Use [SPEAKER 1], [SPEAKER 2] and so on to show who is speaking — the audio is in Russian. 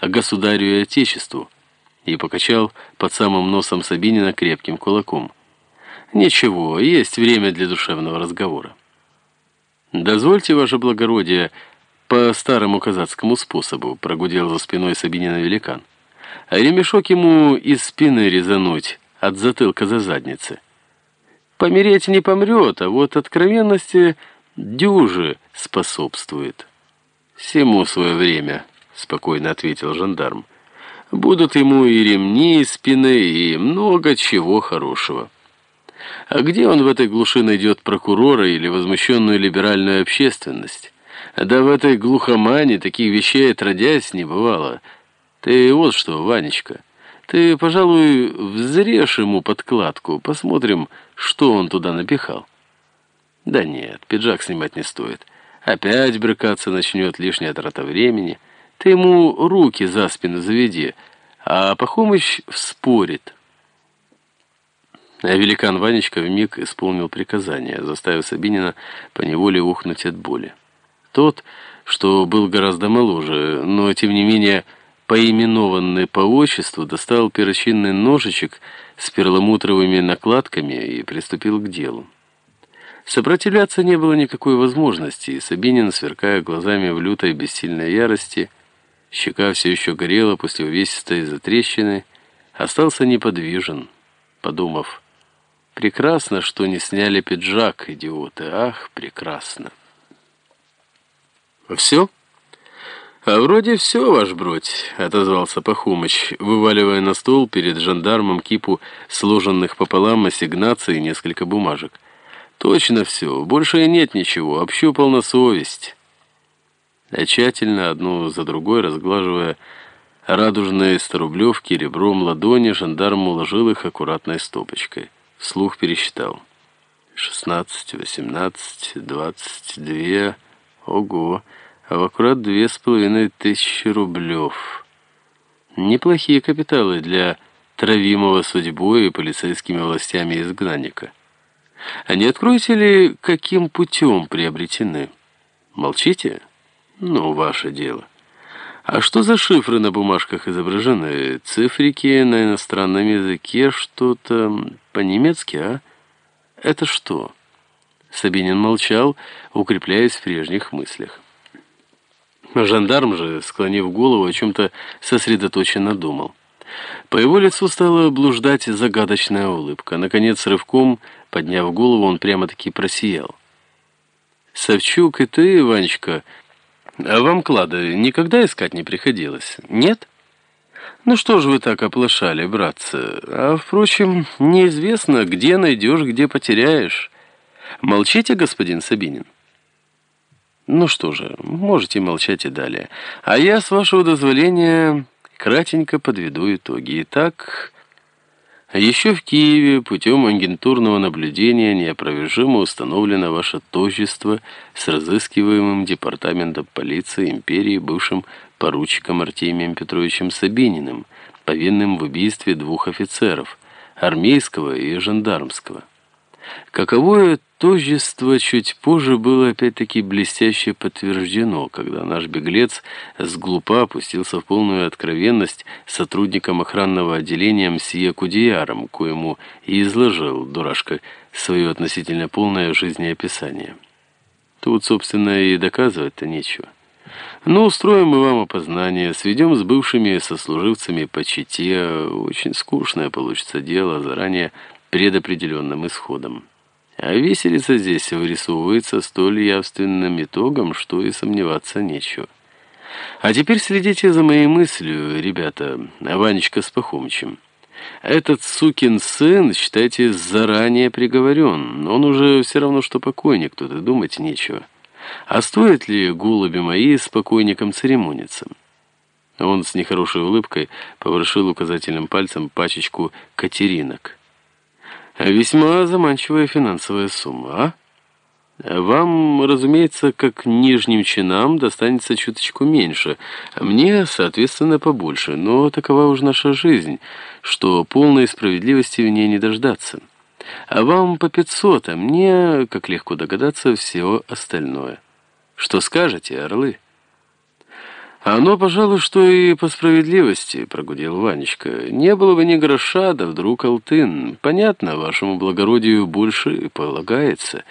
[SPEAKER 1] государю и отечеству, и покачал под самым носом Сабинина крепким кулаком. «Ничего, есть время для душевного разговора». «Дозвольте, ваше благородие, по старому казацкому способу», прогудел за спиной Сабинина великан. «А ремешок ему из спины резануть, от затылка за задницы. Помереть не помрет, а вот откровенности дюжи способствует». «Всему свое время», — спокойно ответил жандарм. «Будут ему и ремни из спины, и много чего хорошего». А где он в этой глуши найдет прокурора или возмущенную либеральную общественность? Да в этой глухомане таких вещей отродясь не бывало. Ты вот что, Ванечка, ты, пожалуй, взрежь ему подкладку, посмотрим, что он туда напихал. Да нет, пиджак снимать не стоит. Опять брыкаться начнет лишняя трата времени. Ты ему руки за спину заведи, а Пахомыч вспорит. А великан Ванечка вмиг исполнил приказание, заставив Сабинина поневоле ухнуть от боли. Тот, что был гораздо моложе, но тем не менее поименованный по отчеству, достал перочинный ножичек с перламутровыми накладками и приступил к делу. Сопротивляться не было никакой возможности, и Сабинин, сверкая глазами в лютой бессильной ярости, щека все еще горела после увесистой затрещины, остался неподвижен, подумав, Прекрасно, что не сняли пиджак, идиоты. Ах, прекрасно. Все? А вроде все, ваш бродь, отозвался Пахомыч, вываливая на стол перед жандармом кипу сложенных пополам ассигнаций и несколько бумажек. Точно все, больше и нет ничего, общупал на совесть. А тщательно, одну за другой, разглаживая радужные сторублевки ребром ладони, жандарм уложил их аккуратной стопочкой. Вслух пересчитал. Шестнадцать, восемнадцать, двадцать две. Ого, а в аккурат две с половиной тысячи рублев. Неплохие капиталы для травимого судьбой и полицейскими властями изгнанника. А не откроете ли, каким путем приобретены? Молчите? Ну, ваше дело. А что за шифры на бумажках изображены? Цифрики на иностранном языке, что-то по-немецки, а? Это что? Сабинин молчал, укрепляясь в прежних мыслях. Жандарм же, склонив голову, о чем-то сосредоточенно думал. По его лицу стала блуждать загадочная улыбка. Наконец, рывком, подняв голову, он прямо-таки просиял. «Савчук и ты, Ванечка...» А вам клада никогда искать не приходилось? Нет? Ну что ж вы так оплошали, братцы? А, впрочем, неизвестно, где найдешь, где потеряешь. Молчите, господин Сабинин. Ну что же, можете молчать и далее. А я, с вашего дозволения, кратенько подведу итоги. Итак... Еще в Киеве путем агентурного наблюдения неопровержимо установлено ваше тождество с разыскиваемым департаментом полиции империи бывшим поручиком Артемием Петровичем Сабининым, повинным в убийстве двух офицеров, армейского и жандармского. Каковое тождество чуть позже было опять-таки блестяще подтверждено, когда наш беглец с глупа опустился в полную откровенность сотрудником охранного отделения мсье Кудеяром, коему и изложил, дурашка, свое относительно полное жизнеописание. Тут, собственно, и доказывать-то нечего. Но ну, устроим мы вам опознание, сведем с бывшими сослуживцами по чете. Очень скучное получится дело, заранее предопределенным исходом. А виселица здесь вырисовывается столь явственным итогом, что и сомневаться нечего. А теперь следите за моей мыслью, ребята, Ванечка с Пахомычем. Этот сукин сын, считайте, заранее приговорен. Он уже все равно, что покойник, тут и думать нечего. А стоит ли, голуби мои, с покойником церемониться? Он с нехорошей улыбкой поворошил указательным пальцем пачечку катеринок. Весьма заманчивая финансовая сумма, а? Вам, разумеется, как нижним чинам достанется чуточку меньше, а мне, соответственно, побольше, но такова уж наша жизнь, что полной справедливости в ней не дождаться. А вам по пятьсот, а мне, как легко догадаться, все остальное. Что скажете, орлы?» «Оно, пожалуй, что и по справедливости», — прогудел Ванечка. «Не было бы ни гроша, да вдруг алтын. Понятно, вашему благородию больше полагается».